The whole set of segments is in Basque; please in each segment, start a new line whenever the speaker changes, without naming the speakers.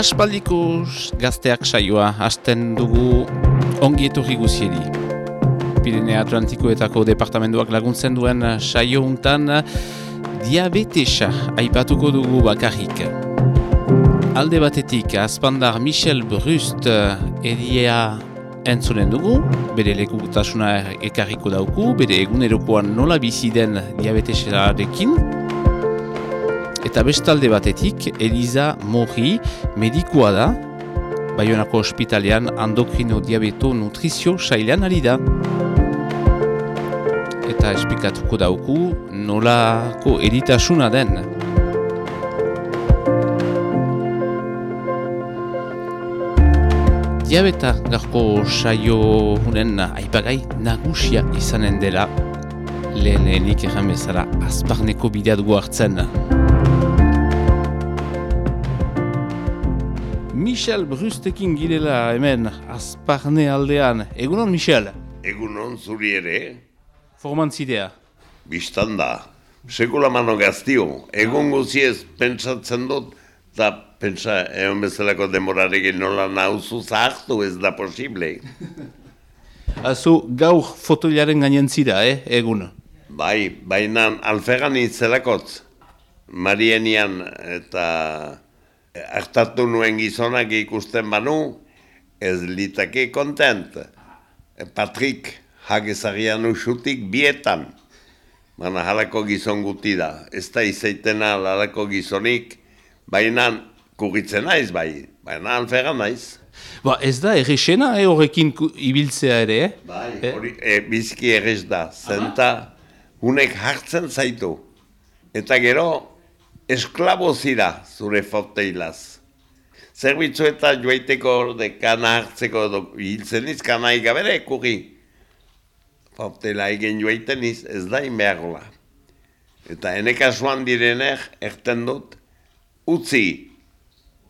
Aspaldiko gazteak saioa hasten dugu ongi etorri guzieri. Pirinea Atlantikoetako departamentuak laguntzen duen saio untan diabetesa aipatuko dugu bakarrik. Alde batetik, azpandar Michel Brust edia entzunen dugu, bere lekutasuna ekarriko dauku, bere egunerokoan nola bizi den diabetesarekin, Eta bestalde batetik, Eliza Mori medikua da, Bayonako ospitalean endokrino diabeto nutrizio sailean ari da. Eta esplikatuko dauku nolako eritasuna den. Diabeta garko saio hunen aipagai nagusia izanen dela lehenenik erran bezala azparneko bidea dugu hartzen. Michel Brustekin girela hemen azparne aldean. Egunon, Michel?
Egunon, zuri ere?
Formantzidea?
Bistan da. Sekula mano gaztio. Egun guziez pentsatzen dut, eta pentsa egon bezalako demorarekin nola nauzu zahartu ez da posible.
Azu gaur fotoiaren gainen zira, eh, egun?
Bai, baina alfegan itzelakotz. Marienian eta hartatu nuen gizonak ikusten banu, ez litake kontent. Patrik, hagezagian usutik bietan. Mana halako gizon guti da. Ez da izaitena halako gizonik, baina kugitzen naiz bai, baina alfegan naiz.
Ba, ez da errexena eh, horrekin ibiltzea ere, eh?
Bai, eh? hori, e, bizki errex da. Zenta, hunek hartzen zaitu. Eta gero, esklabo zira zure foteilaz. Zerbitzu eta joaiteko de kana hartzeko edo hiltzen iz kana igabere ekugi. Foteila egin joaiten iz ez da inbeagola. Eta enekasuan direnek erten dut utzi.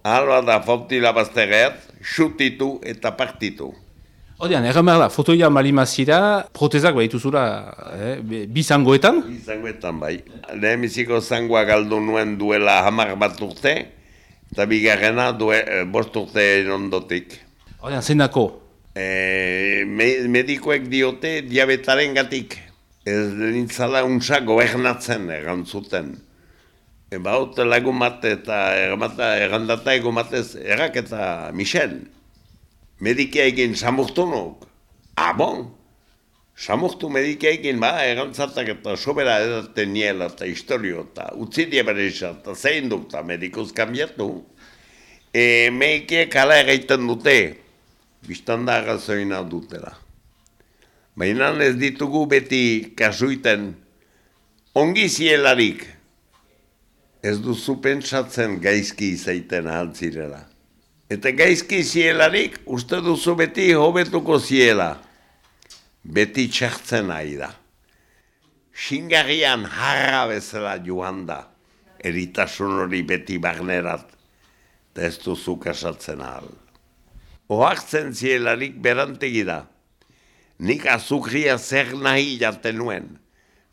Alba da foteila baztegeat, xutitu eta partitu.
Odean, erran behar da, fotoia malimazira, protezak behitu zura, eh, bi zangoetan?
Bi zangoetan, bai. Lehemiziko zangoa galdu nuen duela hamar bat urte, eta bigarrena due, e, bost urte ondotik.
Odean, zein dako?
E, me, medikoek diote diabetaren gatik. Ez nintzala untsa gobernatzen egan zuten. E, baut lagun bat eta errandata egun batez errak eta Michel medikia egin samurtu nuk. Ah, bon? Samurtu medikia egin, ba, erantzatak eta sobera edaten niela eta historio eta utzi bere eta zein duk eta medikuz kambiatu. E, meikiek ala egiten dute, biztan da agazoina dutela. Baina ez ditugu beti kasuiten ongi zielarik. Ez duzu pentsatzen gaizki izaiten ahaltzirela. Eta gaizki zielarik, uste duzu beti hobetuko ziela. Beti txertzen nahi da. Xingarrian harra bezala joan da. Eritasun hori beti bagnerat. Eta ez duzu kasatzen ahal. Oartzen zielarik berantegi da. Nik azukria zer nahi jaten nuen.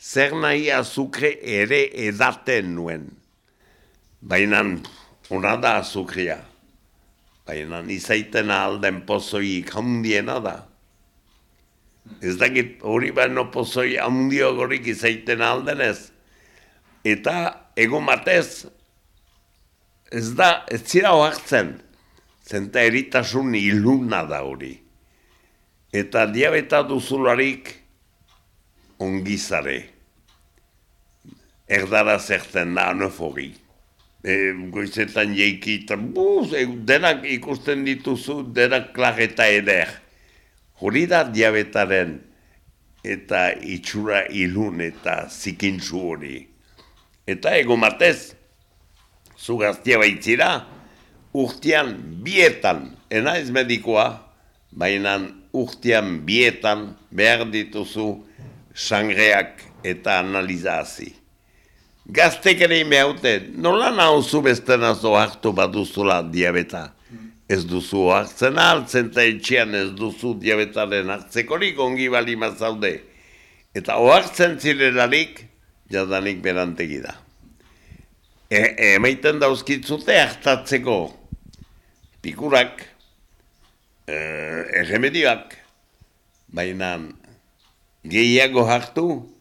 Zer nahi azukre ere edaten nuen. Baina, una da azukria. Baina izaiten alden pozoik handiena da. Ez dakit hori baino pozoi handio gorik izaiten alden ez. Eta egon batez, ez da, ez zira hoartzen, zenta eritasun iluna da hori. Eta diabeta duzularik ongizare. Erdara zertzen da, anofogik e, goizetan jeiki, eta buz, e, denak ikusten dituzu, denak klageta eder. Hori da diabetaren eta itxura ilun eta zikintzu hori. Eta ego matez, zu gaztia baitzira, urtean bietan, ena ez medikoa, baina urtean bietan behar dituzu sangreak eta analizazi. Gaztek ere ime haute, nola nahuzu beste nazo hartu baduzula diabeta? Ez duzu hartzen hartzen eta etxean ez duzu diabetaren hartzekorik ongi bali mazaude. Eta ohartzen zirelarik, jadanik berantegi da. E, e, dauzkitzute hartatzeko. pikurak, eh, erremedioak, baina gehiago hartu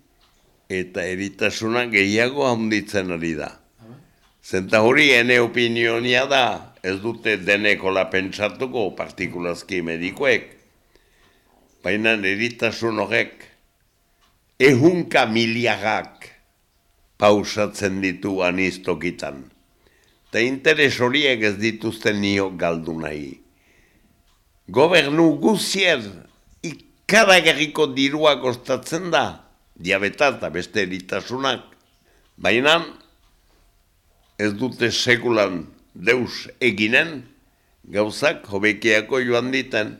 eta eritasuna gehiago handitzen ari da. Zenta hori ene opinionia da, ez dute deneko pentsatuko partikulazki medikoek, baina eritasun horrek ehunka miliagak pausatzen ditu anistokitan. Eta interes horiek ez dituzten nio galdu nahi. Gobernu guzier ikaragarriko dirua kostatzen da, diabeta eta beste eritasunak. Baina ez dute sekulan deus eginen, gauzak hobekiako joan diten.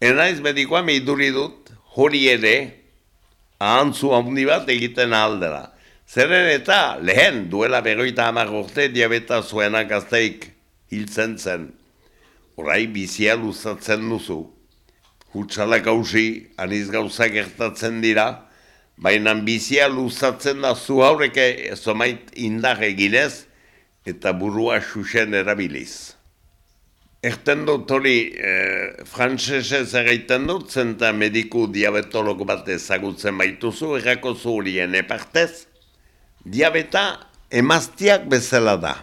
Enaiz medikoa meiduri dut, hori ere, ahantzu handi bat egiten aldera. Zeren eta lehen duela begoita hamar urte diabeta zuenak azteik hiltzen zen. Horai bizia luzatzen duzu. Hutsalak hausi, aniz gauzak gertatzen dira, baina bizia luzatzen da zu haureke zomait indar eginez eta burua xuxen erabiliz. Erten dut hori, e, frantzesez egiten dut, zenta mediku diabetolog bat ezagutzen baituzu, errako zurien epartez, diabeta emaztiak bezala da.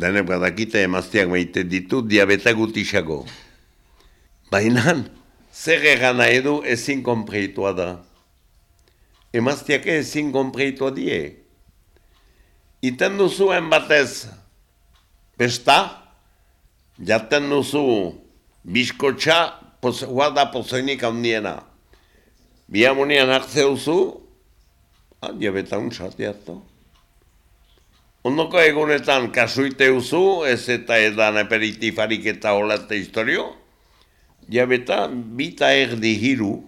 Denek badakite emaztiak maite ditu diabeta gutisago. Baina, zer egan edu ezin konpreitua da. Emaztiak ezin konpreitua die. Iten duzuen batez, besta, jaten duzu bizkotxa, guarda pozoinik handiena. Biamunian hartze duzu, ah, diabeta unzat, Ondoko egunetan kasuite uzu, ez eta edan aperitifarik eta holate historio, diabeta bita erdi hiru,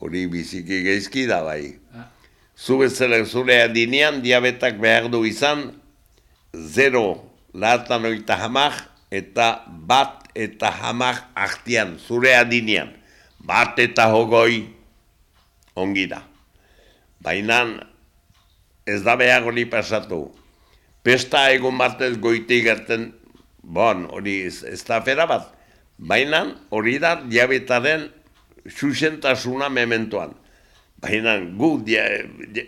hori biziki geizki da bai. Ah. Zu bezala zure adinean, diabetak behar du izan, zero latan oita hamak, eta bat eta hamak ahtian, zure adinean. Bat eta hogoi, ongi da. Baina ez da behar hori pasatu. Pesta egun batez goiti gerten, bon, hori ez, ez da fera bat. Baina hori da diabetaren xuxentasuna mementoan. Baina gu, dia,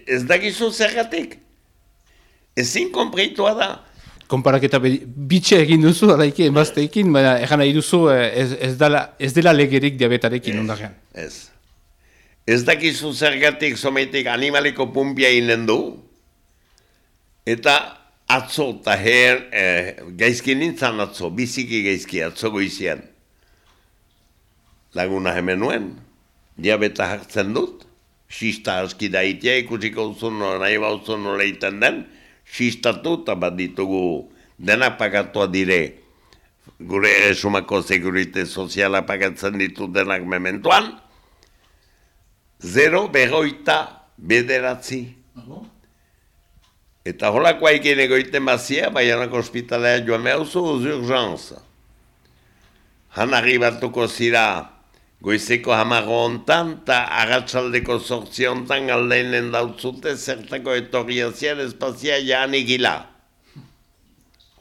ez dakizu zergatik. Ezin konpreitua da.
Konparaketa bitxe egin duzu, araiki emazteekin, baina egan nahi duzu eh, ez, ez, dela, ez dela legerik diabetarekin ondarean.
Ez. Ez dakizu zergatik someitik animaliko pumpia inen du, eta atzo eta her, eh, gaizki nintzen atzo, biziki gaizki atzo goizian. Laguna hemen nuen, diabeta hartzen dut, xista aski daitea, ikusiko zuen nahi bauzun nola iten den, xistatu eta bat ditugu dena pagatua dire, gure esumako segurite soziala pagatzen ditu denak mementuan, zero begoita bederatzi. Eta holako haikin egoiten bazia, baianak ospitalea joan behauzu, urgenz. Hanari batuko zira goizeko hamago ontan, eta agatzaldeko sortzi ontan aldeinen dautzute zertako etorria zian espazia jaan igila.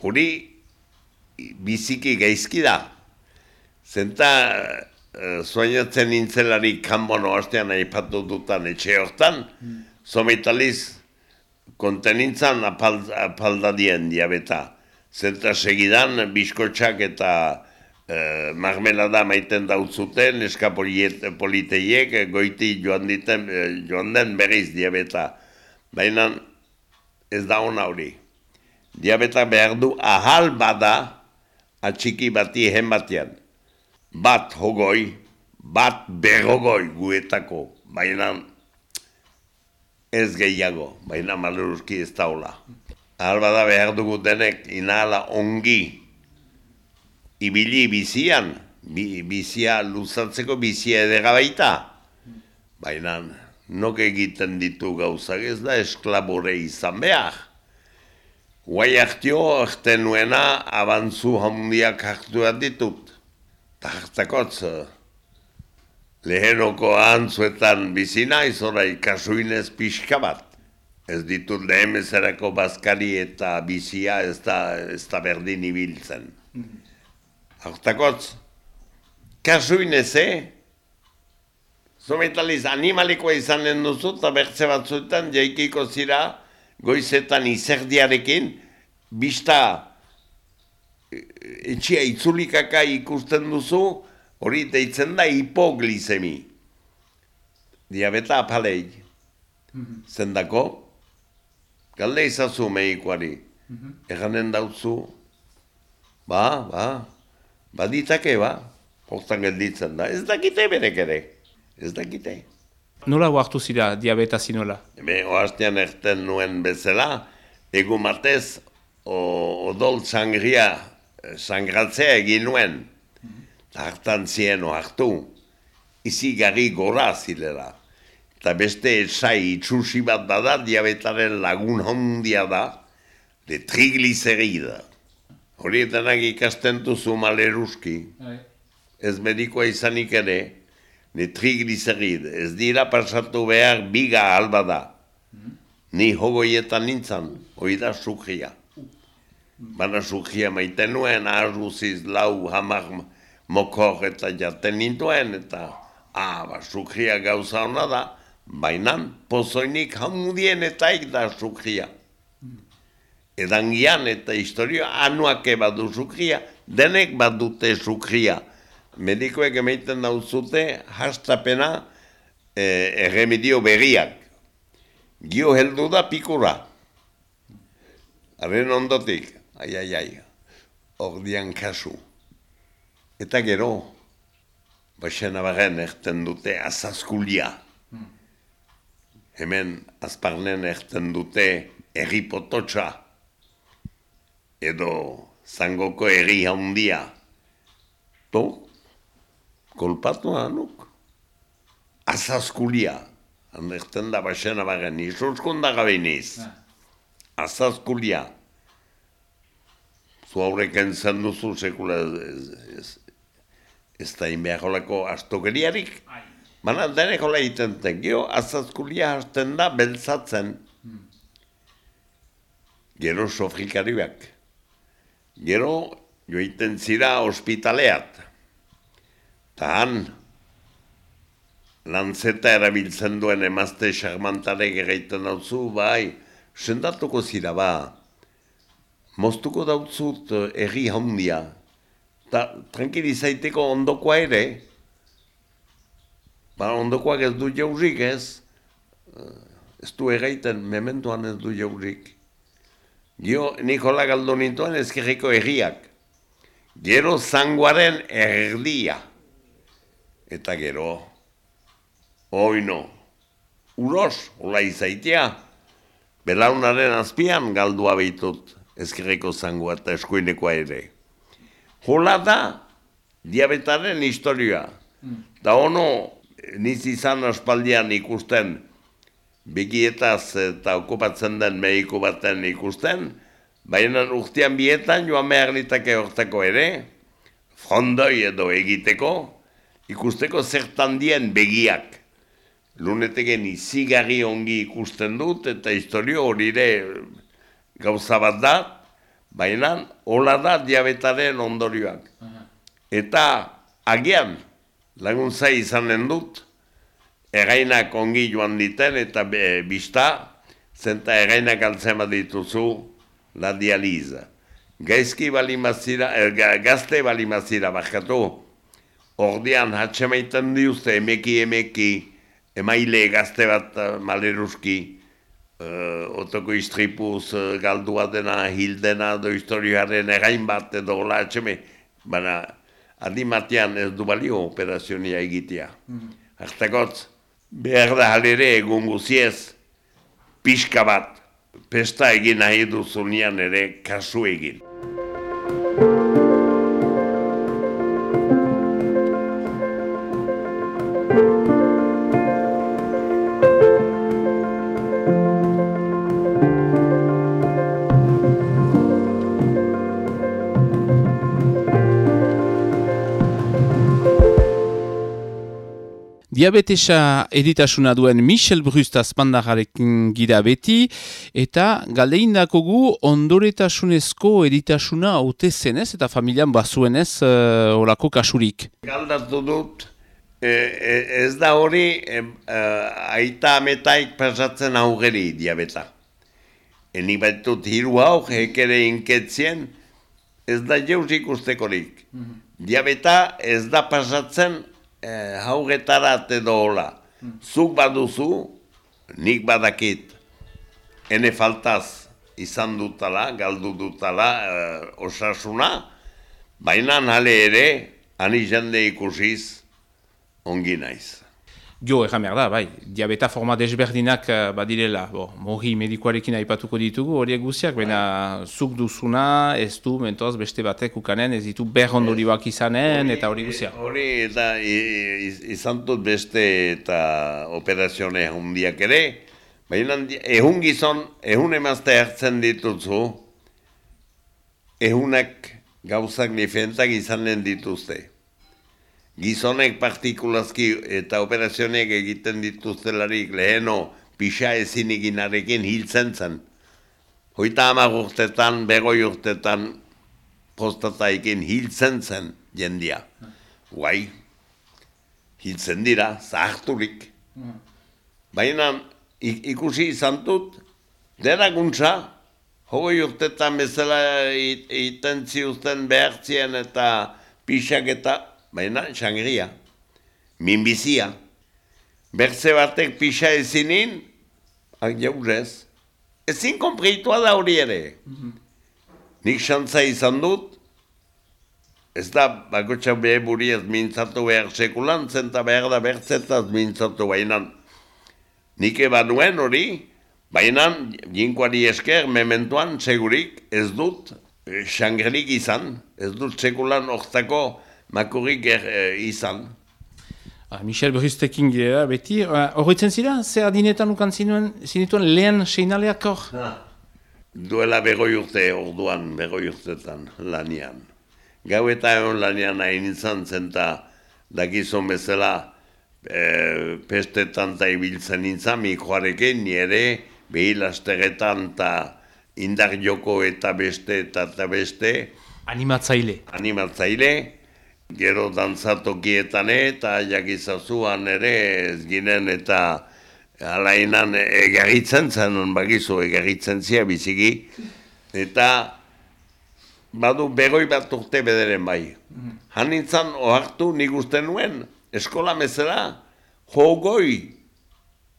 Huri biziki gaizki da. Zenta Eh, soñatzen nintzelari kanbono hastean aipatu dutan etxe hortan, zomitaliz kontenintzan apald, apaldadien diabeta. Zenta segidan, biskotxak eta eh, marmelada maiten dautzuten, eskapoliteiek goiti joan, diten, eh, joan den berriz diabeta. Baina ez da hona hori. Diabeta behar du ahal bada atxiki bati hen batean bat hogoi, bat berrogoi guetako, baina ez gehiago, baina maluruzki ez daula. Alba da behar dugu denek inala ongi, ibili bizian, bi, bizia luzatzeko bizia edera baita. Baina nok egiten ditu gauzak ez da esklabore izan behar. Guai hartio, erten nuena, abantzu handiak hartuak ditut hartzakotz lehenoko antzuetan bizina izora ikasuinez pixka bat. Ez ditut lehen bazkari eta bizia ez da, ez da berdin ibiltzen. Hortakotz, kasuin ez, eh? Zometaliz animalikoa izanen duzu, eta bertze batzuetan jaikiko zira, goizetan izerdiarekin, bista e, etxia itzulikaka ikusten duzu, hori deitzen da hipoglisemi. Diabeta apalei. Mm Zendako, galde izazu mehikoari. Mm Eganen dautzu, ba, ba, baditake, ba, hortan gelditzen da. Ez dakite berek ere, ez dakite.
Nola huartu zira diabeta zinola?
Be, oaztean erten nuen bezala, egu matez, odol sangria, sangratzea egin nuen. Hartan zien oartu, izi gari gora zilera. Eta beste esai itxusi bat bada, diabetaren lagun hondia da, de triglicerida. Horietanak ikasten duzu maleruski. Bai. Ez medikoa izanik ere, ne triglicerid. Ez dira pasatu behar biga alba da. Ni hogoietan nintzen, hori da sukria. Bana sukria maiten nuen, arruziz, lau, hamar, mokor eta jaten nintuen, eta ah, ba, sukria gauza hona da, baina pozoinik hamudien eta ik da sukria edangian eta historia anuak badu zukria, denek badute zukria. Medikoek emaiten dauzute hastapena e, erremedio berriak. Gio heldu da pikura. Arren ondotik, ai, ai, ai, ordian kasu. Eta gero, baxen abaren erten dute azazkulia. Hemen azparnen erten dute erripototxa edo zangoko eri handia. To, kolpatu hanuk. Azazkulia. Anderten da baxena bagen, izuzkun da gabe niz. Ah. Azazkulia. Zu haurek entzan duzu sekula ez, ez, ez da inbeakolako astokeriarik. Baina denek hola egiten gio, azazkulia hasten da beltzatzen. Hmm. Gero sofrikariak. Gero, joiten zira ospitaleat. Ta han, lantzeta erabiltzen duen emazte xarmantare gereiten dautzu, bai, sendatuko zira, ba, moztuko dautzut erri handia. Ta, tranquilizaiteko ondokoa ere, ba, ondokoak ez du jauzik ez, ez du egaiten, mementuan ez du jauzik. Gio, Nikola galdo nintuen ezkerriko erriak. Gero zanguaren erdia. Eta gero, oino, uros, hola izaitea, belaunaren azpian galdua behitut ezkerriko zangua eta eskuinekoa ere. Hola da, diabetaren historia. Mm. Da ono, niz izan aspaldian ikusten, begietaz eta okupatzen den mehiko baten ikusten, baina urtean bietan joan behar litake hortako ere, frondoi edo egiteko, ikusteko zertan dien begiak. Lunetegen izigarri ongi ikusten dut eta historio horire gauza bat da, baina hola da diabetaren ondorioak. Eta agian laguntza izanen dut, egainak ongi joan diten eta be, bista, zenta egainak altzen bat dituzu la dializa. Gaizki bali mazira, er, gazte bali mazira bakatu, ordean hatxemaiten diuzte emeki emeki, emaile gazte bat uh, maleruski, uh, otoko istripuz uh, galdua dena, hildena, do historioaren egain bat edo la hatxeme, baina adi ez du balio operazionia egitea. Mm -hmm behar da halere egun guziez, pixka bat, pesta egin nahi duzunean ere kasu egin.
Diabetesa editasuna duen Michel Brust azpandagarekin gira beti, eta galdein dakogu ondoretasunezko editasuna haute zenez eta familian bazuenez uh, orako kasurik.
Galdatu dut, e, e, ez da hori e, aita ametaik pasatzen augeri diabeta. Eni baitut hiru hau, hekere inketzien, ez da jeuz ikustekorik. Mm Diabeta ez da pasatzen eh, haugetarat edo hola. Zuk baduzu, nik badakit, ene faltaz izan dutala, galdu dutala eh, osasuna, baina nale ere, ani jende ikusiz, ongi naiz.
Jo, erran behar da, bai, diabeta forma desberdinak uh, badirela, bo, mori medikoarekin aipatuko ditugu, horiek guziak, baina zuk duzuna, ez du, mentoaz, beste batek ukanen, ez ditu behar ondorioak izanen, eta hori guziak.
Hori, eta izan dut beste eta operazione hundiak ere, baina ehun gizon, ehun emazte hartzen dituzu, ehunak gauzak diferentak izanen dituzte gizonek partikulazki eta operazionek egiten dituztelarik leheno pixa ezin eginarekin hiltzen zen. Hoita hamar urtetan, begoi urtetan, prostataikin hiltzen zen jendia. Guai, hiltzen dira, zaharturik. Baina ikusi izan dut, deraguntza, hogoi urtetan bezala egiten ziuzten behartzien eta pixak eta baina xangria, minbizia. Bertze batek pixa ezinin, ak jaurez, ezin konpreitua da hori ere. Mhm. Nik xantza izan dut, ez da, bako txau behe buri ez mintzatu behar sekulan, zenta behar da bertzetaz mintzatu bainan. Nik eba nuen hori, baina jinkoari esker, mementuan, segurik, ez dut, xangrik izan, ez dut sekulan ortako, makurik er, e, izan.
Ah, Michel Brustekin girela, beti. Ah, horretzen uh, zira, ze adinetan ukan zinuen, zinituen lehen seinaleak hor?
Duela begoi urte, orduan begoi urtetan lanian. Gau eta egon lanian hain izan zenta dakizon bezala e, pestetan eta ibiltzen nintzen, mikoarekin nire behilastegetan eta indar joko eta beste eta beste.
Animatzaile.
Animatzaile. Gero dantzatokietan eta jakizazuan ere ez ginen eta alainan egarritzen zen, bagizu egarritzen zia biziki. Eta badu begoi bat urte bederen bai. Mm. Hanintzan ohartu nik uste nuen, eskola mezela, jogoi,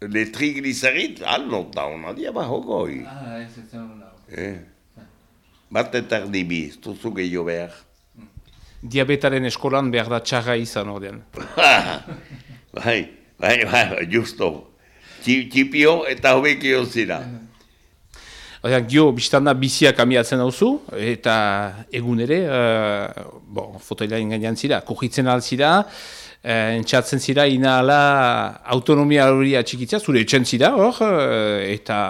letri glizerit, alno da hona, dia ba jogoi. Ah, ez ez eh. Bat eta erdibi, duzu gehiago behar
diabetaren eskolan behar da txarra izan ordean.
bai, bai, bai, justo. Txipio eta hobekio zira.
Oda, gio, biztanda biziak amiatzen hauzu, eta egun ere, uh, bon, fotoila ingainan zira, kohitzen alzira, uh, entxatzen zira, ina ala autonomia hori atxikitzea, zure etxen zira, hor, uh, eta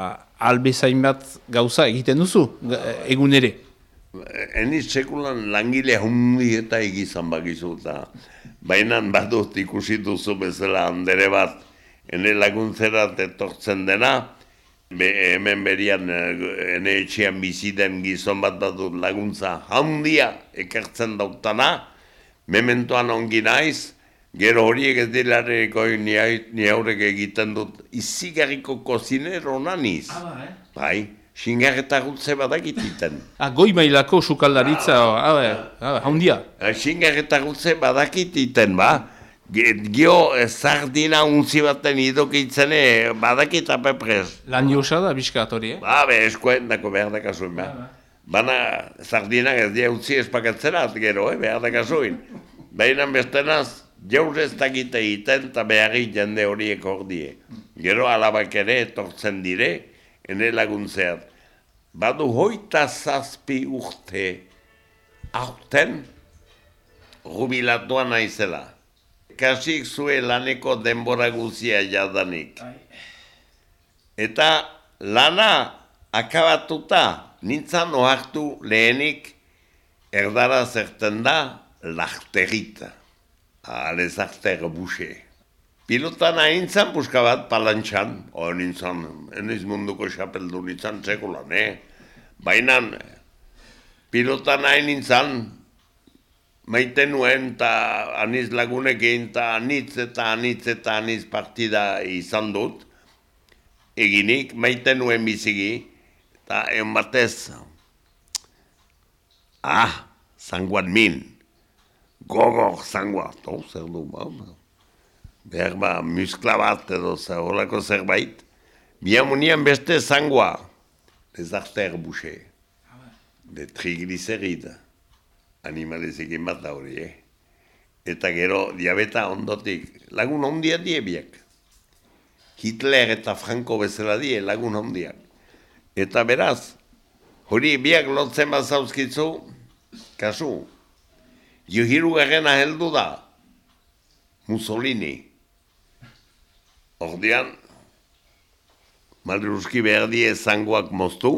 albezain bat gauza egiten duzu, egun ere.
Eni sekulan langile hundi eta egizan bakizu eta bainan bat dut ikusi duzu bezala handere bat ene laguntzera etortzen dena be, hemen berian ene etxean biziden gizon bat bat dut laguntza handia ekartzen dautana mementoan ongi naiz gero horiek ez dilareko ni aurrek egiten dut izigarriko kozinero naniz bai, eh? bai Xingarreta gutze badakititen.
Ah, goi mailako sukaldaritza, ah, ah, haundia.
Ah, Xingarreta gutze badakititen, ba. Gio, zardina unzi baten idokitzen, badakita peprez.
Lan josa da, biskat hori, eh?
Ba, be, eskoen dako behar da kasuin, ba. ba. Bana, zardina ez dia utzi espakatzerat, gero, eh, behar da kasuin. Behinan bestenaz, jauz ez dakite iten, eta beharri jende horiek hordie. Gero, alabak ere, etortzen dire, ene laguntzeat. Badu hoita zazpi urte aurten rubilatua naizela. Kasik zue laneko denbora guzia jadanik. Eta lana akabatuta nintzan ohartu lehenik erdara zerten da lachterita. Ale zarter buxe. Pilotan aintzan puska bat palantxan, o nintzan, eniz munduko xapeldu nintzan sekulan, eh? Baina, pilotan hain nintzan, maite nuen, eta aniz lagunekin, eta anitz eta anitz eta anitz partida izan dut, eginik, maite nuen bizigi, eta egon batez, ah, zanguan min, gogor zangua, to, zer du, ba behar ba, muskla bat edo horako zerbait, biamunian beste zangoa, les arter buxe, de triglyceride, animalezek bat da hori, eh? Eta gero, diabeta ondotik, lagun ondia diebiak. Hitler eta Franco bezala die, lagun ondiak. Eta beraz, hori biak lotzen bat zauzkitzu, kasu, johiru garen heldu da, Mussolini, Ordean, Madruski behar die zangoak moztu,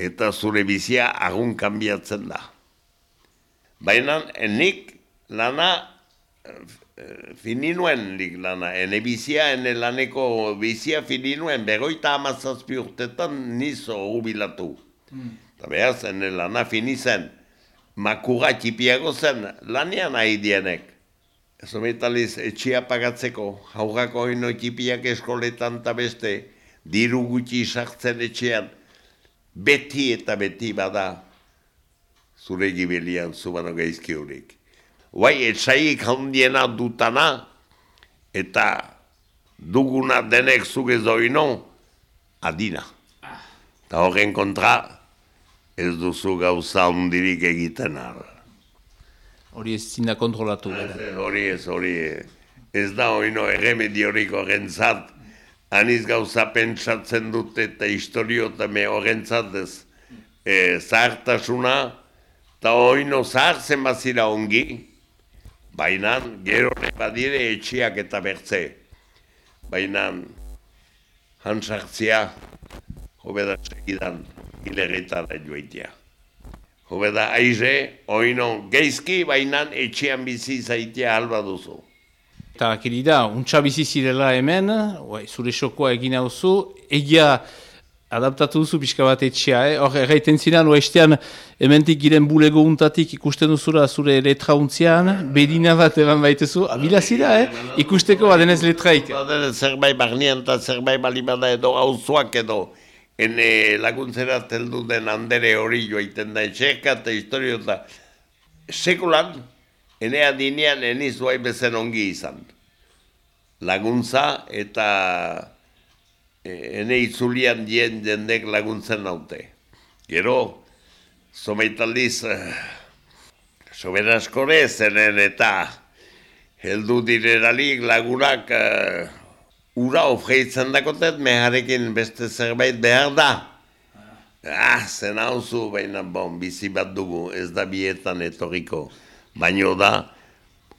eta zure bizia agun kanbiatzen da. Baina, enik lana, eh, fininuen nik lana, ene bizia, ene laneko bizia fininuen, begoita amazazpi urtetan nizo hubilatu. Eta behaz, ene lana finizen, makura txipiago zen, lanian nahi dienek. Zometaliz etxia pagatzeko, haugako hino ekipiak eskoletan eta beste, diru gutxi sartzen etxean, beti eta beti bada zure gibelian zubano gaizki horik. Guai, etxaik handiena dutana, eta duguna denek zuge zoino, adina. Eta horren kontra, ez duzu gauza hondirik egiten ara
hori ez zina kontrolatu.
Hori ez, hori ez. Da oino erremediorik horrentzat, aniz gauza pentsatzen dute eta historio me horrentzat ez. E, zahartasuna, eta oino zahartzen bazira ongi, baina gero badire etxiak eta bertze, baina hansartzia hobedatzek idan hilegetara joitea. Hobe da, aize, oino, geizki bainan etxean bizi zaitea alba duzu.
Eta kiri da, untxa bizi zirela hemen, oai, zure xokoa egin hauzu, egia adaptatu duzu pixka bat etxea, eh? hor, erraiten ziren, oestean, hementik giren bulego untatik ikusten duzura zure letra untzian, bedina bat eman baitezu, abila zira, eh? ikusteko badenez letraik.
Badenez zerbait barnean eta zerbait balimada edo, hauzuak edo, ene laguntzera teldu den andere hori joaiten da etxeka eta historio eta sekulan, ene adinean eniz duai bezen ongi izan. Laguntza eta e, ene itzulian dien jendek laguntzen naute. Gero, zomeitaldiz, eh, soberaskore zenen eta heldu direralik lagunak eh, ura ofreitzen dakotet, meharekin beste zerbait behar da. Ah, zen hauzu, baina bon, bizi bat dugu, ez da bietan etoriko. Baina da,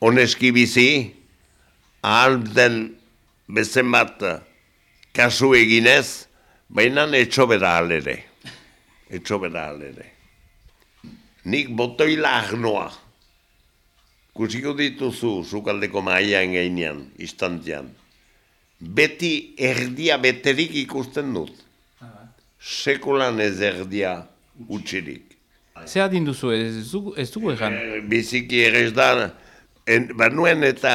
honeski bizi, ahal den bezen bat kasu eginez, baina etxo bera alere. Etxo bera alere. Nik botoi lagnoa. Kusiko dituzu, zukaldeko maian gainean, istantian beti erdia beterik ikusten dut. Sekulan ez erdia utxirik.
Zer adin duzu, ez, ez dugu egan?
E, biziki ere da, en, banuen eta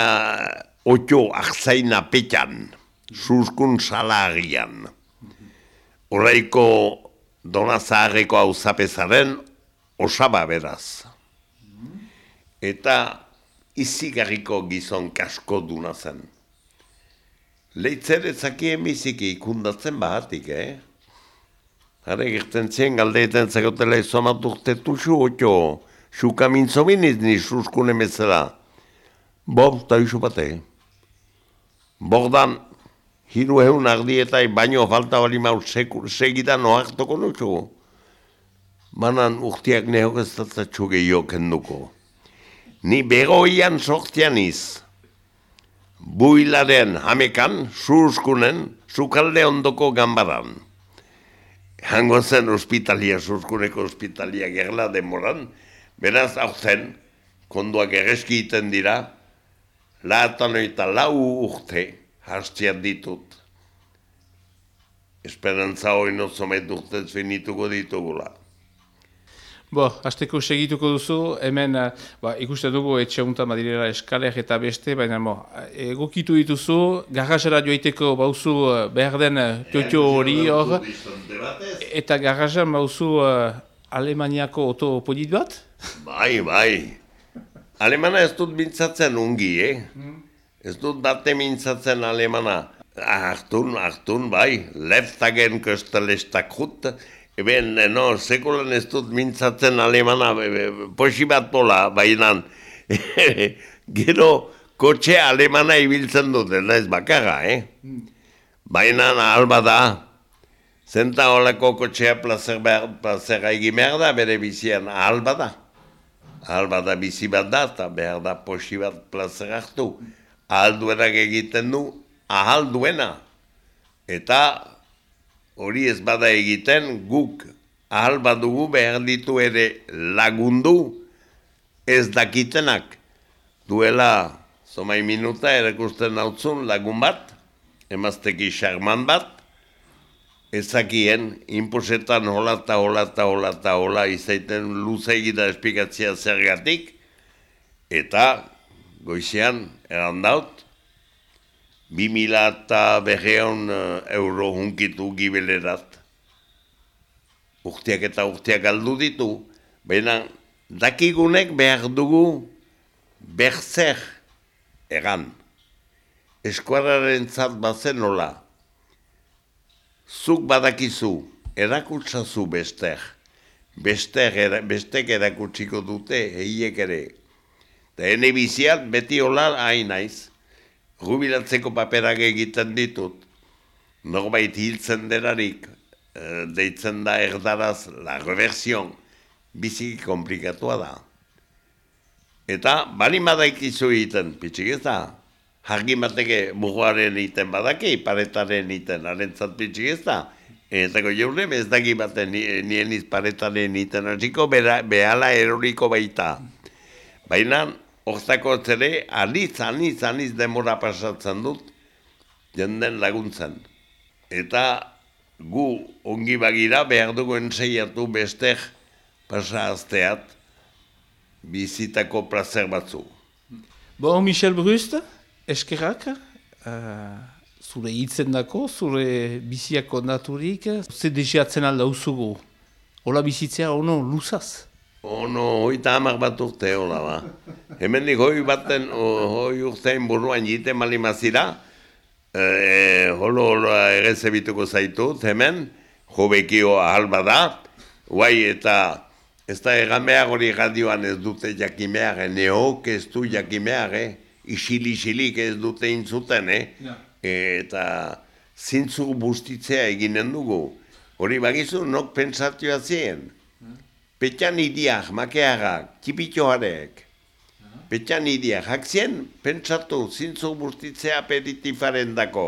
otio akzaina petan, suskun salarian. Horaiko dona zaharreko hau zapezaren, osaba beraz. Eta izigarriko gizon kasko duna zen. Leitzere zakien biziki ikundatzen bahatik, eh? Hare gertzen zien galdeetan zakotela izomat urte tuxu otio, xuka mintzo biniz ni suskune metzela. Bo, eta iso bate. Bordan, hiru egun ardietai baino falta bali mau segidan oartoko nutxu. Banan urtiak nehok ez datzatxu gehiok enduko. Ni begoian sortian iz builaren hamekan, surskunen, sukalde ondoko gambaran. Hango zen ospitalia, surskuneko ospitalia gerla demoran, beraz hau zen, konduak egeski iten dira, Latan eta lau urte hastiat ditut. Esperantza hori nozomet urtez finituko ditugula.
Bo, hasteko segituko duzu, hemen uh, ba, ikusten dugu etxe untan badirela eskaler eta beste, baina bo, egokitu dituzu, garrasara joaiteko bauzu uh, behar den uh, hori hor, eta garrasan bauzu uh, Alemaniako oto polit bat?
Bai, bai. Alemana ez dut mintzatzen ungi, eh? Hmm. Ez dut bate mintzatzen alemana. Artun, artun, bai. Leftagen köstelestak jut. Eben, no, sekulan ez dut mintzatzen alemana, posi bat pola, bainan. Gero, kotxe alemana ibiltzen dut, ez bakarra, eh? Baina, alba da, zenta holako kotxea plazer, plazer egin behar da, bere bizian, alba da. Alba da bizi bat da, eta behar da posi bat plazer hartu. Alduenak egiten du, ahal duena. Eta hori ez bada egiten guk ahal badugu behar ditu ere lagundu ez dakitenak. Duela zomai minuta erakusten nautzun lagun bat, emazteki xarman bat, ezakien inposetan hola eta hola eta hola eta hola izaiten luzegida espikatzia zergatik, eta goizean erandaut, bi mila eta berreon eh, euro hunkitu gibelerat. Urteak eta urteak aldu ditu, baina dakigunek behar dugu berzer egan. Eskuararen zat bazen nola. Zuk badakizu, erakutsazu bester. Bester, era, bestek erakutsiko dute, heiek ere. Eta hene biziat beti hola hain naiz jubilatzeko paperak egiten ditut, norbait hiltzen derarik, eh, deitzen da erdaraz la reversion, biziki komplikatua da. Eta, bali madaik izu egiten, pitzik ez da, jargi mateke buruaren egiten badaki, paretaren egiten, arentzat pitzik ez da, Eta jaune, ez daki baten nien izparetaren iten hasiko, behala eroriko baita. Baina, Hortako zere, aniz, aniz, aniz demora pasatzen dut, jenden laguntzen. Eta gu ongi bagira behar dugu enseiatu bestek pasa azteat bizitako plazer batzu.
Bo, Michel Brust, eskerrak, uh, zure hitzen dako, zure biziako naturik, ze desiatzen alda uzugu. Ola bizitzea ono luzaz?
Ono, hoi eta hamar bat urte, hola ba. Hemen dik hoi baten, hoi urtein buruan jiten mali mazira, e, holo egeze bituko zaitut, hemen, jobekio ahal bada, guai eta ez da egan behar hori radioan ez dute jakimear, eh? neok ez du jakimear, eh? isili-isilik ez dute intzuten, eh? eta zintzu bustitzea eginen dugu. Hori bagizu, nok pensatioa zien. Petxan idiak, makeagak, kipitxoarek. Petxan idiak, hakzien, pentsatu, zintzu burtitzea aperitifaren dako.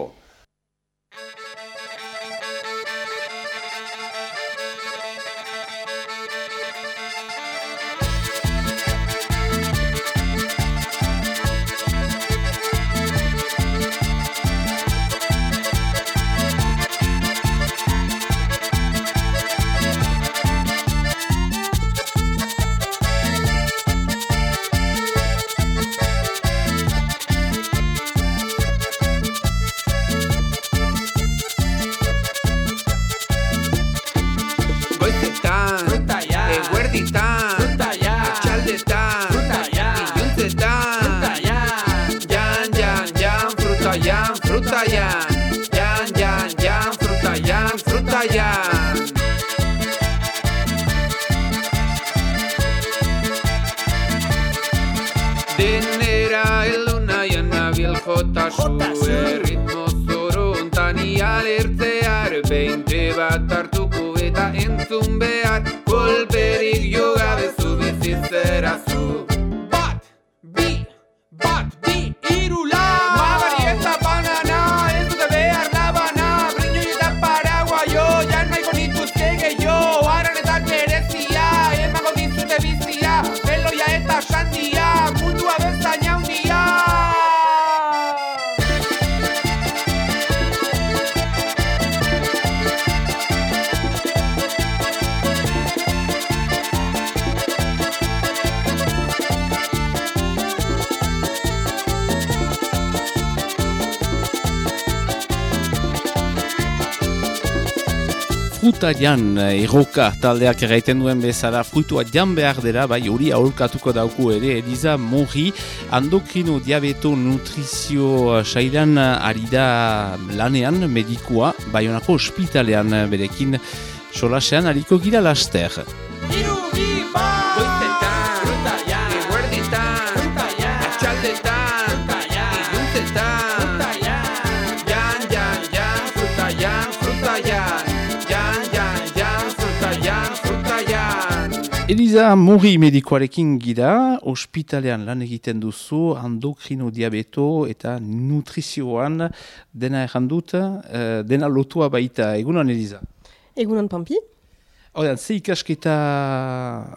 Fruta jan erroka taldeak erraiten duen bezala frutua jan behar dela, bai hori aurkatuko dauku ere, Eliza Mori, andokrino diabeto nutrizio sailan ari da lanean medikua, bai honako ospitalean berekin solasean hariko gira laster. Eliza Mori medikoarekin gira, ospitalean lan egiten duzu, endokrino diabeto eta nutrizioan dena errandut, uh, dena lotua baita. Egunon, Eliza?
Egunon, Pampi?
Odean, ze ikasketa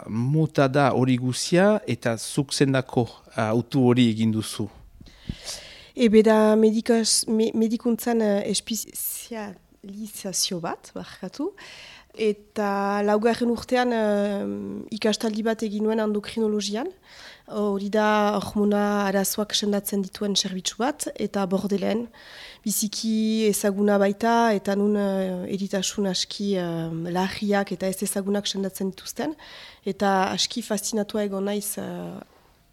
mota da hori guzia eta zuk zendako autu hori egin duzu?
Ebe da me, medikuntzan uh, espezializazio bat, barkatu, Eta laugarren urtean uh, ikastaldi bat egin nuen endokrinologian. Hori da hormona arazoak sendatzen dituen zerbitzu bat, eta bordelen biziki ezaguna baita, eta nun uh, eritasun aski uh, lahiak eta ez ezagunak sendatzen dituzten. Eta aski fascinatua egon naiz uh,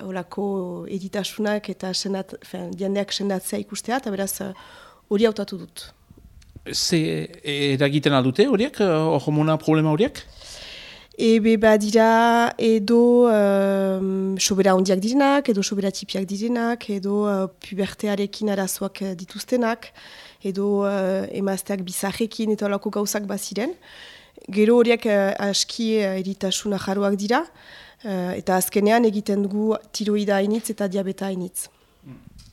olako eritasunak eta jendeak sendatzea ikustea, eta beraz hori uh, hautatu dut
ze eragiten aldute horiek, eh, hormona problema horiek?
Ebe badira edo um, sobera ondiak direnak, edo sobera tipiak direnak, edo uh, pubertearekin arazoak dituztenak, edo uh, emazteak bizarrekin eta olako gauzak baziren. Gero horiek uh, aski uh, eritasuna jaruak dira, eta azkenean egiten dugu tiroida hainitz eta diabeta hainitz.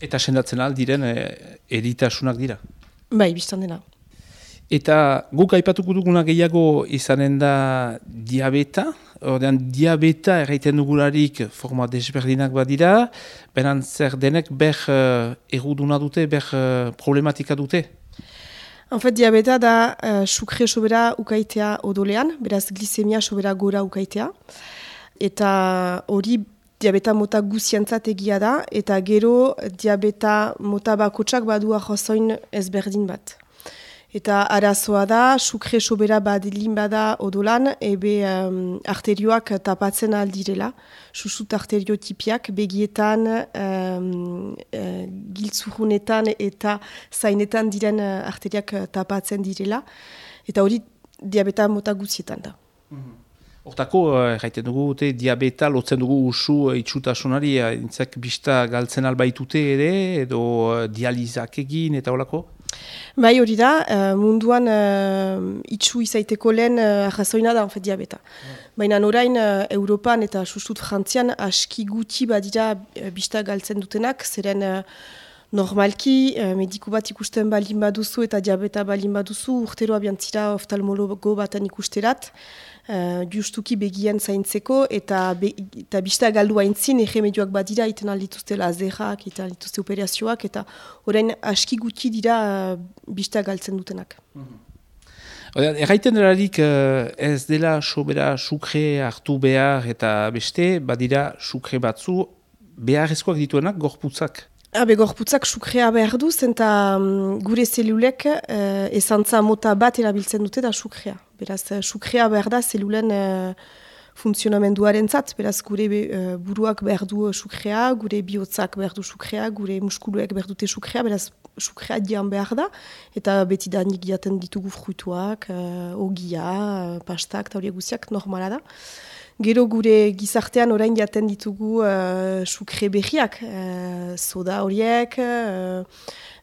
Eta sendatzen aldiren uh, eritasunak dira?
Bai, biztan dena.
Eta guk aipatuko duguna gehiago izanen da diabeta, ordean diabeta erraiten dugularik forma desberdinak badira, beran zer denek ber uh, eruduna dute, ber uh, problematika dute?
En fait, diabeta da uh, sukre sobera ukaitea odolean, beraz glicemia sobera gora ukaitea. Eta hori diabeta mota guziantzat egia da, eta gero diabeta mota bakotsak badua jozoin ezberdin bat. Eta arazoa da, sukre sobera badilin bada odolan, ebe um, arterioak tapatzen aldirela. Susut arteriotipiak begietan, um, uh, eta zainetan diren uh, arteriak tapatzen direla. Eta hori diabeta mota guzietan da.
Mhm. Hortako, mm dugu, te, diabeta lotzen dugu usu itxutasunari, intzak bista galtzen albaitute ere, edo dializak egin eta holako?
Bai hori da, uh, munduan uh, itxu izaiteko lehen uh, arrazoina da, onfet, diabeta. Baina orain uh, Europan eta sustut frantzian aski guti badira uh, bista galtzen dutenak, zeren uh, normalki uh, mediku bat ikusten balin baduzu eta diabeta balin baduzu, urtero abiantzira oftalmologo batan ikusterat, uh, justuki begien zaintzeko eta, be, eta bista galdu haintzin egemedioak badira iten aldituzte lazerrak, iten aldituzte operazioak eta orain aski gutxi dira uh, bista galtzen dutenak. Mm
erarik uh, ez dela sobera sukre hartu behar eta beste, badira sukre batzu beharrezkoak dituenak gorputzak.
Habe, gorputzak sukrea behar du, zenta um, gure zelulek uh, esantza mota bat erabiltzen dute da sukrea. Beraz, uh, sukrea behar da zelulen uh, funtzionamenduaren zat. Beraz, gure uh, buruak behar du sukrea, gure bihotzak behar du sukrea, gure muskuluek behar dute sukrea. Beraz, sukrea dian behar da. Eta beti da nik jaten ditugu fruituak, uh, ogia, pastak, eta horiek guziak normala da. Gero gure gizartean orain jaten ditugu uh, sukre behiak, uh, soda horiek, uh,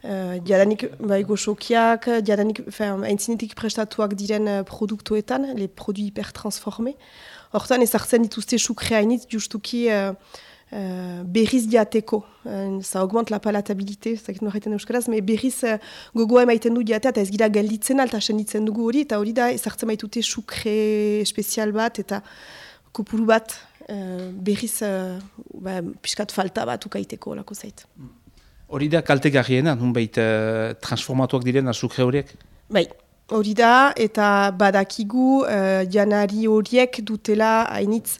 uh, jadanik bai goxokiak, jadanik haintzinetik prestatuak diren uh, produktuetan, le produi hipertransforme. Hortan ezartzen dituzte sukre hainit justuki uh, uh, berriz diateko. Uh, ça augmente la palatabilité, ça ket norretan euskaraz, me berriz uh, gogoa emaiten du diatea, eta ez gira gelditzen alta senditzen dugu hori, eta hori da ezartzen baitute sukre espezial bat, eta kopuru bat uh, berriz uh, ba, piskat falta bat ukaiteko lako zait.
Hori da kalte garriena, nun uh, transformatuak diren azukre horiek?
Bai, hori da eta badakigu uh, janari horiek dutela hainitz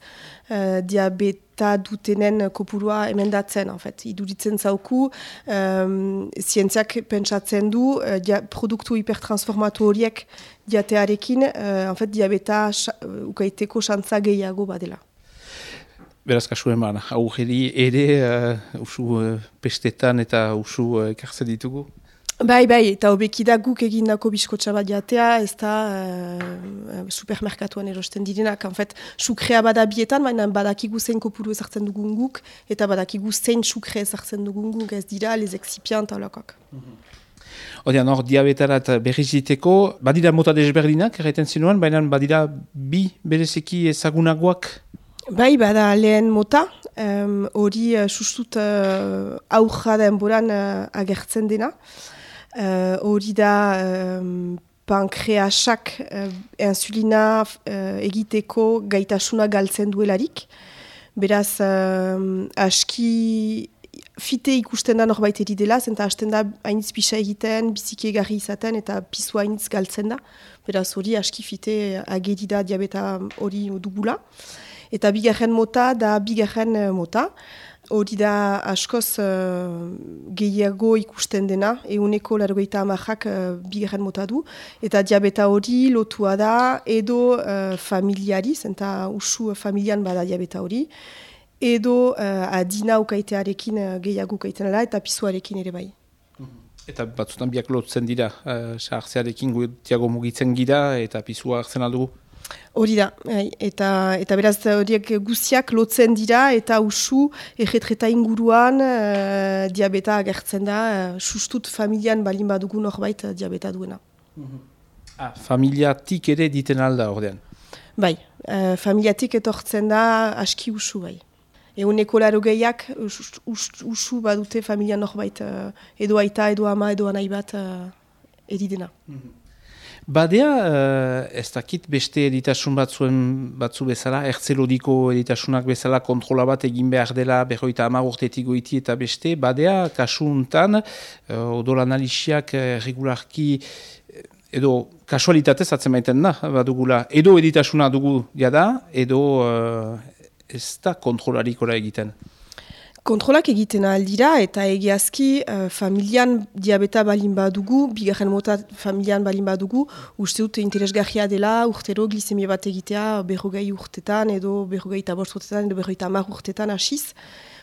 uh, diabet diabeta dutenen kopurua emendatzen, en fait. Iduritzen zauku, um, zientziak pentsatzen du, uh, dia, produktu hipertransformatu horiek diatearekin, uh, en fait, diabeta uh, ukaiteko xantza gehiago badela.
Beraz, kasu eman, augeri ere uh, usu uh, pestetan eta usu uh, ditugu?
Bai, bai, eta hobekida guk egindako biskotxa bat jatea, ez da uh, supermerkatuan erosten direnak. En fait, sukrea bada bietan, baina badakigu zein kopuru ezartzen dugun guk, eta badakigu zein sukre ezartzen dugun guk, ez dira, les excipiant alakak. Mm
-hmm. hor, diabetarat berriziteko, badira mota desberdinak, erraiten zinuan, baina badira bi berezeki ezagunagoak?
Bai, bada lehen mota, hori um, uh, sustut uh, aurra denboran uh, agertzen dena. Eh, hori da um, pankreasak uh, insulina uh, egiteko gaitasuna galtzen duelarik. Beraz, aski fite ikusten da norbait eri dela, zenta hasten da hainitz pisa egiten, biziki egarri izaten eta pisu hainitz galtzen da. Beraz, hori aski fite ageri da diabeta hori dugula. Eta bigarren mota da bigarren mota hori da askoz uh, gehiago ikusten dena, eguneko largoita amarrak uh, bigarren mota du, eta diabeta hori lotua da edo uh, familiari, zenta usu familian bada diabeta hori, edo uh, adina ukaitearekin uh, gehiago ukaiten ala, eta pisuarekin ere bai.
Mhm. Eta batzutan biak lotzen dira, uh, sahartzearekin gutiago mugitzen gira, eta pisua hartzen aldugu?
Hori da, bai, eta, eta beraz horiek guztiak lotzen dira eta usu erretreta inguruan uh, diabeta agertzen da, uh, sustut familian balin badugu norbait uh, diabeta duena.
Mm ah, familiatik ere diten alda ordean?
Bai, uh, familiatik etortzen da aski usu bai. Egun ekolaro gehiak usu badute familia norbait uh, edo aita, edo ama, edo anai bat uh, eridena. Mm
Badea, uh, ez dakit beste editasun batzuen batzu bezala, ertzelodiko editasunak bezala kontrola bat egin behar dela berroita amagurtetik goiti eta beste, badea, kasu untan, uh, odol analisiak uh, regularki, edo kasualitatez atzen maiten da, badugula, edo editasuna dugu jada, edo uh, ez da kontrolarikola egiten.
Kontrolak egiten aldira eta egiazki uh, familian diabeta balin badugu, bigarren mota familian balin badugu, uste dut interesgarria dela urtero glicemia bat egitea berrogei urtetan edo berrogei urtetan edo berrogei tamar urtetan hasiz.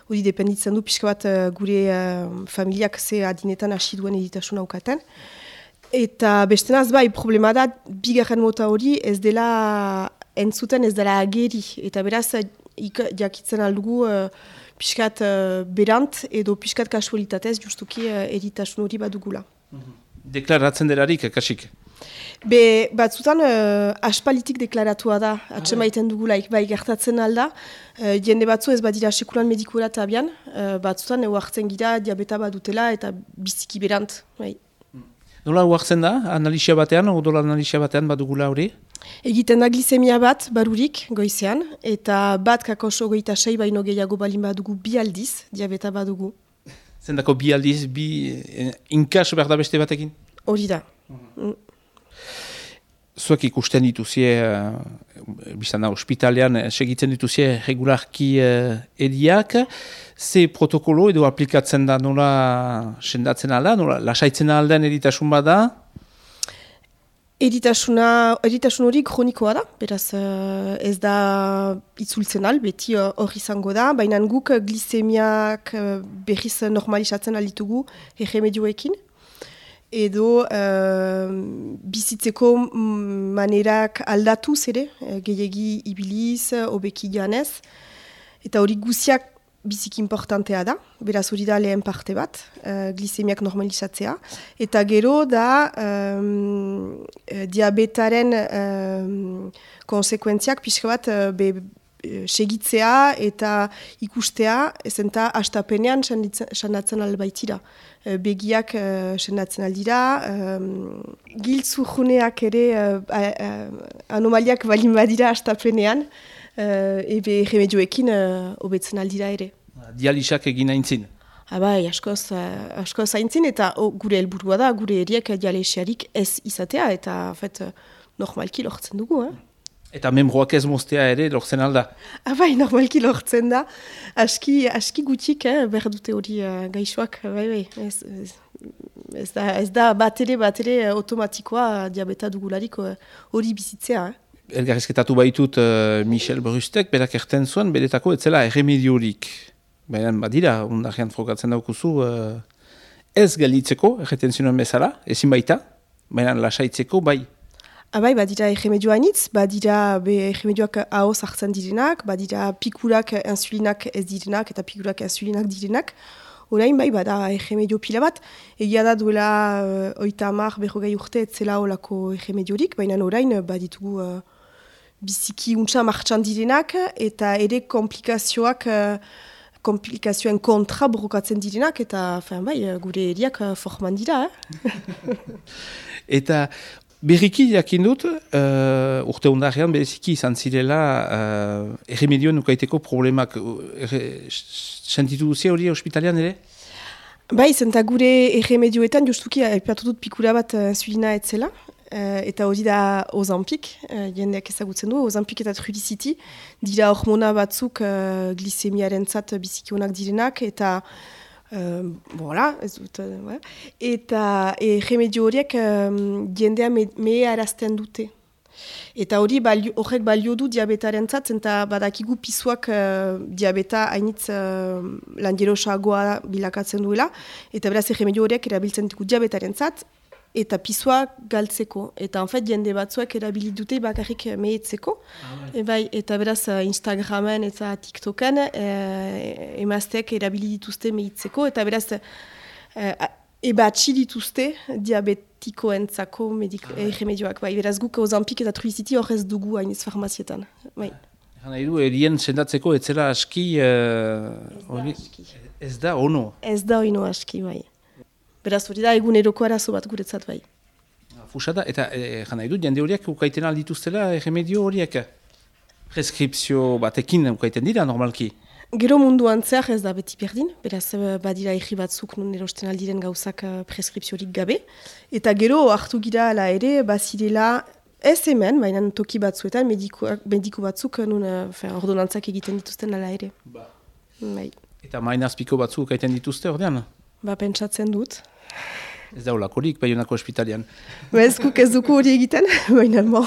Hori dependitzen du pixka bat uh, gure uh, familiak ze adinetan hasi duen editasuna ukaten. Eta bestenaz bai, problema da, bigarren mota hori ez dela entzuten ez dela ageri. Eta beraz, jakitzen aldugu... Uh, pixkat uh, berant edo pixkat kasualitatez justuki uh, editasun hori badugula.
Mhm. Deklaratzen delarik, kasik?
Be, batzutan, uh, aspalitik deklaratua da, atsemaiten ah, dugulaik, bai gertatzen alda. Uh, jende batzu ez badira sekulan medikura tabian, uh, batzutan, egu hartzen gira, diabeta badutela eta biziki berant. Bai.
Nola huartzen da, analisia batean, odola analisia batean badugula hori?
Egiten da glicemia bat, barurik, goizean, eta bat kakoso goita sei baino gehiago balin badugu bi aldiz, diabeta badugu.
Zendako bi aldiz, bi eh, inkas behar da beste batekin?
Hori da. Mm.
Zuek ikusten dituzie, uh, biztan da, ospitalean, eh, segitzen dituzie regularki uh, ediak, ze protokolo edo aplikatzen da nola sendatzen alda, nola lasaitzen aldean editasun bada?
Editasun hori kronikoa da, beraz uh, ez da itzultzen al, beti hori uh, izango da, baina guk glicemiak uh, berriz normalizatzen alditugu erremedioekin. Edo uh, bizitzeko manerak aldatu zere, uh, gehiagi ibiliz, obeki ganez. Eta hori guziak bizik importantea da, beraz hori da lehen parte bat, uh, glicemiak normalizatzea. Eta gero da um, diabetaren um, konsekuentziak pixka bat uh, be, segitzea eta ikustea, ezenta astapenean sandatzen albaitira. Begiak uh, sendatzen aldira, um, giltzu juneak ere uh, anomaliak balin badira astapenean, uh, ebe remedioekin uh, obetzen aldira ere.
Dialisak egin aintzin?
Abai, askoz, uh, askoz aintzin, eta oh, gure helburua da, gure eriek dialesiarik ez izatea, eta fet, normalki lortzen dugu. Eh?
Eta membroak ez moztea ere lortzen alda.
Abai, ah, normalki lortzen da. Aski, aski gutxik, eh, behar dute hori uh, gaixoak, bai, bai. Ez, ez, ez, da, ez da bat ere, bat ere automatikoa diabeta dugularik hori bizitzea. Eh.
Elgarrizketatu baitut uh, Michel Brustek, berak erten zuen, beretako etzela erremediorik. Baina, badira, undarrean frogatzen daukuzu, uh, ez galitzeko, erreten zinuen bezala, ezin baita, baina lasaitzeko, bai.
Abai, ah, badira egimedioa initz, badira be egimedioak hau zartzen direnak, badira pikurak insulinak ez direnak eta pikurak insulinak direnak. Horain, bai, bada egimedio pila bat. Egia da duela uh, oita amar berrogei urte etzela olako egimediorik, baina orain baditugu uh, biziki untsa martxan direnak eta ere komplikazioak uh, komplikazioen kontra borrokatzen direnak eta fin, bai, gure eriak uh, forman dira. Eh?
eta Berriki jakin dut, uh, urte hundarrean bereziki izan zirela uh, erremedioen nukaiteko problemak sentitu duzia hori hospitalian ere?
Bai, zenta gure erremedioetan justuki epatu dut pikura bat uh, zuilina etzela. Uh, eta hori da ozampik, uh, jendeak ezagutzen du, ozampik eta trulicity, dira hormona batzuk uh, glisemiaren zat bizikionak direnak, eta Uh, voilà, ez dut, uh, eta e, remedio horiek um, diendea me, arazten dute. Eta hori horrek balio du diabetaren zat, eta badakigu pisuak uh, diabeta hainitz uh, langerosagoa bilakatzen duela, eta beraz remedio horiek erabiltzen dugu diabetaren zat, eta pisua galtzeko. Eta en fait, jende batzuek erabili dute bakarrik mehetzeko. Ah, e, bai, eta beraz eh, Instagramen eta TikToken e, emazteak erabili dituzte mehitzeko. Eta beraz, e, ebatxi dituzte diabetikoentzako ah, remedioak. Bai, beraz guk ozampik eta truiziti horrez dugu hainiz farmazietan. Bai.
Gana edu, erien sendatzeko etzela aski... Uh, ez da ono?
Ez da ono aski, bai. Beraz hori da egun eroko arazo bat guretzat bai.
Fusada, eta e, jana edu, jende horiek ukaiten aldituztela remedio horiek? Preskripzio batekin ukaiten dira normalki?
Gero mundu antzeak ez da beti berdin, beraz badira egi batzuk nun erosten aldiren gauzak preskripziorik gabe. Eta gero hartu gira ala ere, bazirela ez hemen, baina toki batzuetan, mediku, mediku batzuk nun ordonantzak egiten dituzten ala ere. Ba.
Bai. Eta mainazpiko batzuk ukaiten dituzte ordean?
Ba, pentsatzen dut.
Ez da olakorik, baionako ospitalian.
Ba ez guk ez duku hori egiten, baina mo.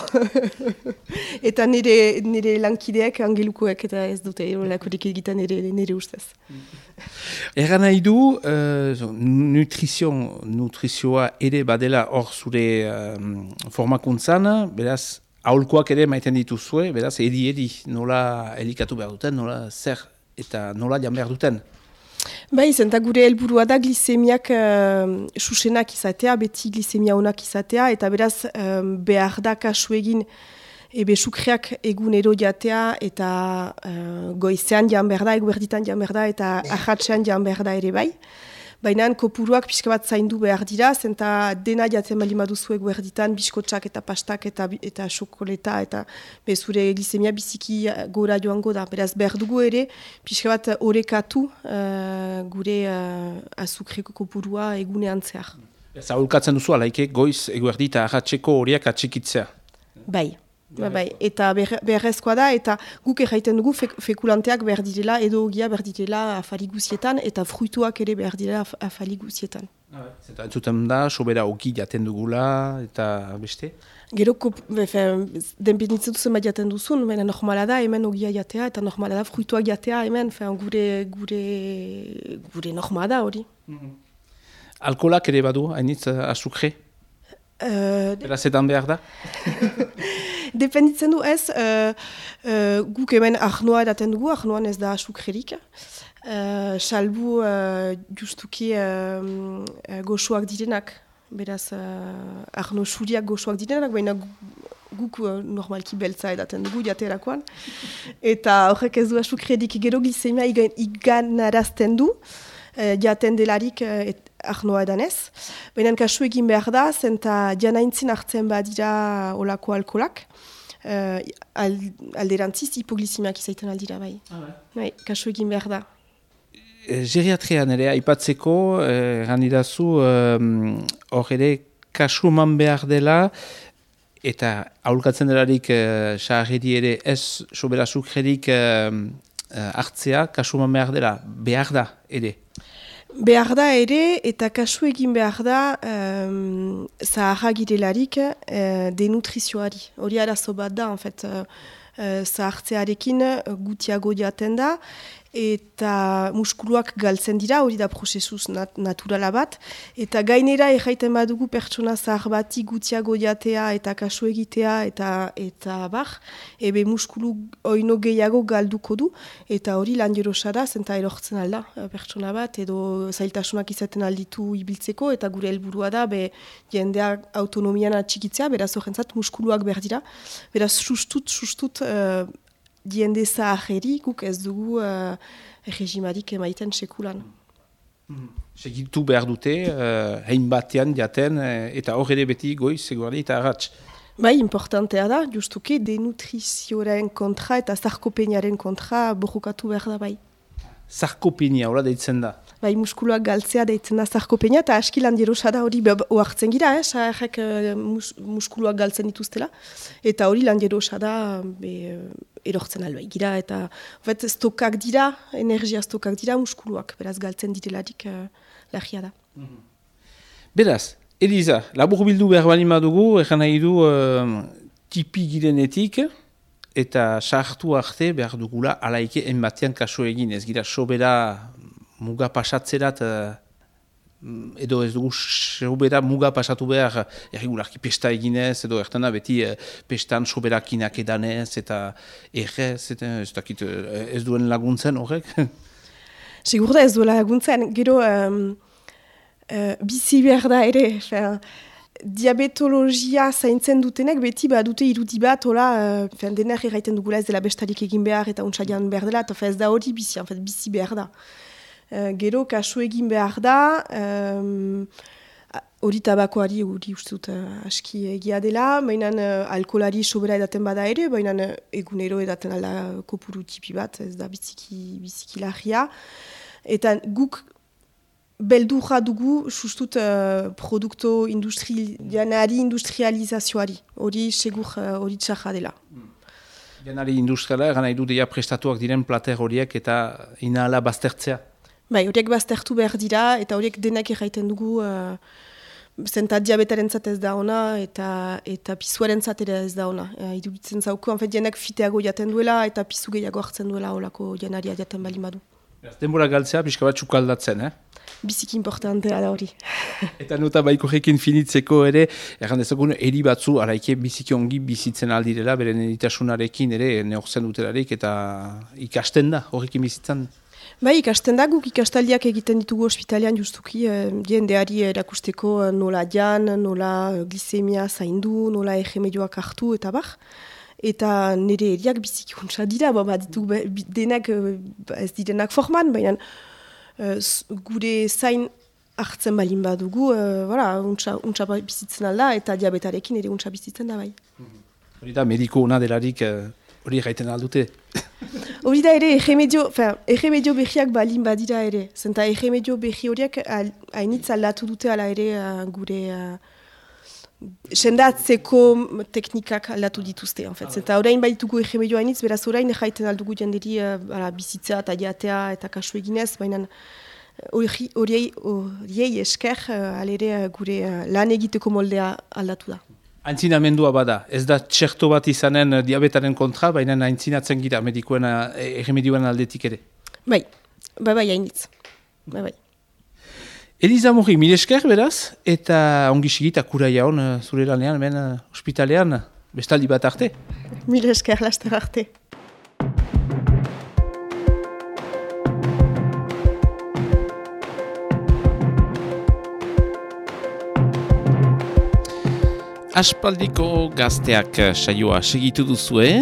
eta nire, nire lankideak angelukoek eta ez dute olakorik egiten nire, nire ustez.
Egan nahi du, uh, nutrizion, nutrizioa ere badela hor zure um, formakuntzan, beraz, aholkoak ere maiten dituzue, beraz, edi-edi, nola elikatu behar duten, nola zer eta nola jan behar duten.
Bai, zenta gure helburua da glisemiak uh, susenak izatea, beti glisemia honak izatea, eta beraz uh, behar da kasu egin ebe sukreak egun ero jatea, eta uh, goizean jan behar da, eguerditan jan behar da, eta ahatzean jan behar da ere bai. Baina kopuruak pixka bat zaindu behar dira, zenta dena jatzen bali maduzu erditan, biskotxak eta pastak eta eta xokoleta, eta bezure glicemia biziki gora joango da. Beraz, behar dugu ere, pixka bat horrekatu uh, gure uh, azukreko kopurua egunean zehar.
Zaulkatzen duzu alaike goiz eguerdita ahatzeko horiak atxikitzea?
Bai. Ba, bai, eta beharrezkoa da, eta guk erraiten dugu fekulanteak behar direla, edo ogia behar direla afari guzietan, eta fruituak ere behar direla afari guzietan.
Ah, eta entzuten da, sobera ogi jaten dugula, eta beste?
Gero, denpenitzen duzen bat jaten duzun, baina normala da, hemen ogia jatea, eta normala da, fruituak jatea, hemen, gure, gure, gure normala da hori. Mm -hmm.
Alkolak ere badu, hainitz, azukre? Uh, Berazetan behar da?
Dependitzen du ez, uh, uh, guk hemen ahnoa edaten dugu, ahnoan ez da sukrerik. Uh, salbu uh, justuki uh, uh, goxoak direnak, beraz uh, ahno suriak goxoak direnak, baina guk uh, normalki beltza edaten dugu jaterakoan. Eta horrek ez du asukredik gero glicemia igan arazten du, uh, jaten delarik uh, et, ahnoa edanez. Baina kasu egin behar da, zenta janaintzin hartzen badira olako alkolak. Uh, alderantziz hipoglisimiak izaiten aldira bai. Ah, bai. bai. kasu egin behar da.
E, geriatrian ere, aipatzeko, eh, gandidazu, hor ere, kasu eman behar dela, eta aurkatzen delarik uh, ere ez sobera sukrerik uh, hartzea, kasuman behar dela, behar da ere.
Behar da ere, eta kasu egin behar da um, zaharra girelarik uh, denutrizioari. Hori arazo bat da, en fait, uh, zahartzearekin gutiago jaten da, eta muskuluak galtzen dira, hori da prozesuz nat naturala bat, eta gainera erraiten badugu pertsona zahar bati gutiago jatea eta kasu egitea eta eta bar, ebe muskulu oino gehiago galduko du, eta hori lan jerosara zenta erortzen alda eh, pertsona bat, edo zailtasunak izaten alditu ibiltzeko, eta gure helburua da, be jendeak autonomian atxikitzea, beraz horrentzat muskuluak berdira, beraz sustut, sustut, uh, diende zahari guk ez dugu uh, regimarik emaiten sekulan.
Mm. Segitu behar dute, uh, hein batean jaten, uh, eta hor ere beti goiz, seguari eta agatz.
Bai, importantea da, justuke denutrizioaren kontra eta zarkopeniaren kontra borrokatu behar da bai.
Zarkopenia, hola deitzen da?
bai muskuluak galtzea deitzen da zarkopenia, eta aski lan da hori oartzen gira, eh, saherrek uh, mus, muskuluak galtzen dituztela, eta hori lan da be, erortzen albai gira, eta fet, stokak dira, energia stokak dira muskuluak, beraz galtzen direlarik uh, lagia da. Mhm.
Beraz, Eliza, labur bildu behar bali madugu, egan nahi du uh, tipi girenetik, eta sartu arte behar dugula alaike enbatean kaso egin, ez gira sobera muga pasatzerat uh, edo ez dugu sobera muga pasatu behar erregularki pesta eginez edo ertena beti uh, pestan soberakinak edanez eta errez eta ez, dakit, uh, ez duen laguntzen horrek?
Sigur da ez duela laguntzen, gero um, uh, bizi behar da ere, fer, diabetologia zaintzen dutenek beti ba dute irudi bat, hola, uh, dener erraiten dugula ez dela bestarik egin behar eta untsaian behar dela, eta ez da hori bizi, en fait, bizi behar da. Eh, gero kasu egin behar da, hori um, tabakoari hori uste dut uh, aski egia dela, baina uh, alkolari sobera edaten bada ere, baina uh, egunero edaten ala kopuru tipi bat, ez da biziki, biziki lahia. Eta guk beldurra dugu sustut uh, produkto industri, industrializazioari, hori segur hori uh, txarra dela.
Janari industriala, gana idu deia prestatuak diren plater horiek eta inala baztertzea?
Bai, horiek baztertu behar dira, eta horiek denak erraiten dugu, uh, zenta diabetaren ez da ona, eta, eta pisuaren ere ez da ona. Uh, Iduritzen zauko, anfet, jenak fiteago jaten duela, eta pisu gehiago hartzen duela olako jenaria jaten bali madu.
Denbora galtzea, pixka bat txukaldatzen, eh?
Biziki importantea da hori.
eta nota baiko jekin finitzeko ere, erran dezagun, eri batzu, araike biziki ongi bizitzen aldirela, beren editasunarekin ere, neorzen dutelarik, eta ikasten da, horrekin bizitzen.
Bai, ikasten da, guk ikastaldiak egiten ditugu ospitalian justuki, eh, jendeari erakusteko eh, nola jan, nola eh, glicemia zaindu, nola egemedioak hartu eta bar. Eta nire eriak biziki huntza dira, ba, ba ditugu denak, ba, ez direnak forman, baina gure zain hartzen balin badugu, uh, voilà, untsa, bizitzen alda, eta diabetarekin ere untsa bizitzen da bai.
Hori da, mediko una delarik hori uh, gaiten aldute.
Hori da ere, egemedio, egemedio behiak balin badira ere. Zenta egemedio behi horiek hainitz aldatu dute ala ere uh, gure uh, sendatzeko teknikak aldatu dituzte. En fait. Zenta orain baitugu egemedio hainitz, beraz orain jaiten aldugu jenderi uh, bizitza eta jatea eta kasu eginez, baina horiei esker uh, alere uh, gure uh, lan egiteko moldea aldatu da.
Aintzinamendua bada, ez da txerto bat izanen eh, diabetaren kontra, baina aintzinatzen gira medikoen erremedioan eh, aldetik ere.
Bai, bai, bai, hainitz. Bai, bai.
Eliza Mori, mire esker beraz, eta ongi sigita kura jaun eh, zure lanean, ben ospitalean, bestaldi bat arte.
Mire esker, laster arte.
Aspaldiko gazteak saioa segitu duzue,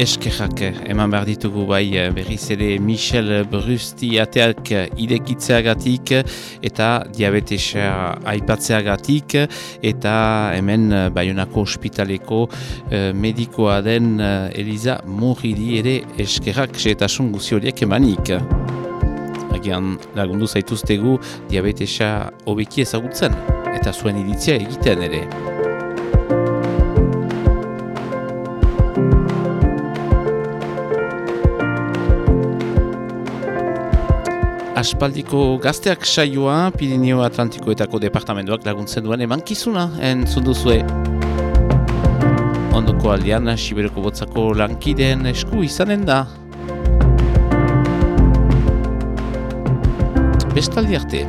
eskerrak eman behar ditugu bai berriz ere Michel Brusti ateak idekitzeagatik eta diabetesa aipatzeagatik eta hemen Bayonako ospitaleko eh, medikoa den eh, Eliza Moridi ere eskerrak seetasun guzi horiek emanik. Agian lagundu zaituztegu diabetesa hobeki ezagutzen eta zuen iritzia egiten ere. Aspaldiko gazteak saioa, Pirineo Atlantikoetako departamentoak laguntzen duen emankizuna, entzun duzue. Ondoko aldean, Siberoko botzako lankideen esku izanen da. Bestaldi arte.